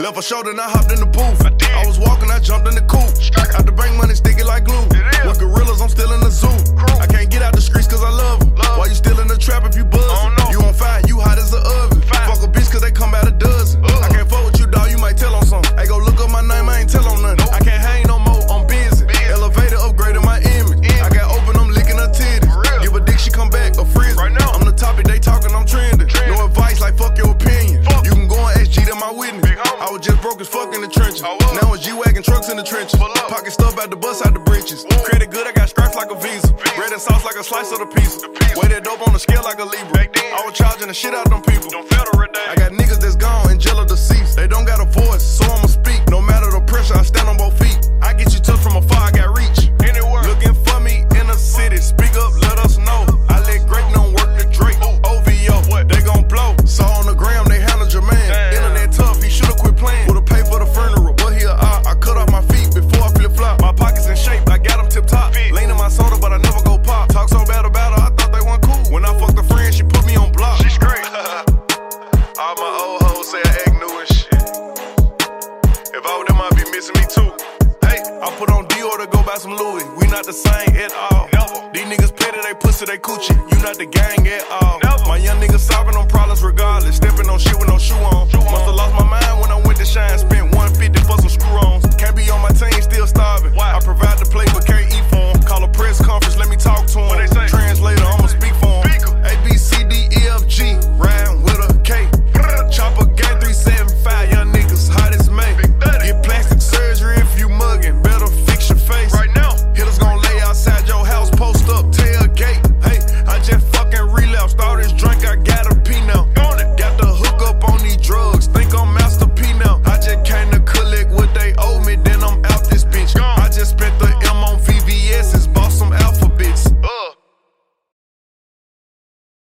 Left a shoulder and I hopped in the booth. I, was walking, I jumped in the coupe. Out the bank money, trenches. Now it's G-Wagon trucks in the trenches. Pocket stuff out the bus, out the britches. Credit good, I got stripes like a visa. Bread and sauce like a slice of the pizza. Weighted dope on the scale like a Libra. I was charging the shit out them people. I got niggas that's gone and jail deceased. They If I were them, I'd be missing me too. Hey, I put on Dior to go buy some Louis. We not the same at all. Never. These niggas petty, they pussy, they coochie. You not the gang at all. Never. My young niggas solving them problems regardless. Stepping on shit with no shoe on. Must've lost my mind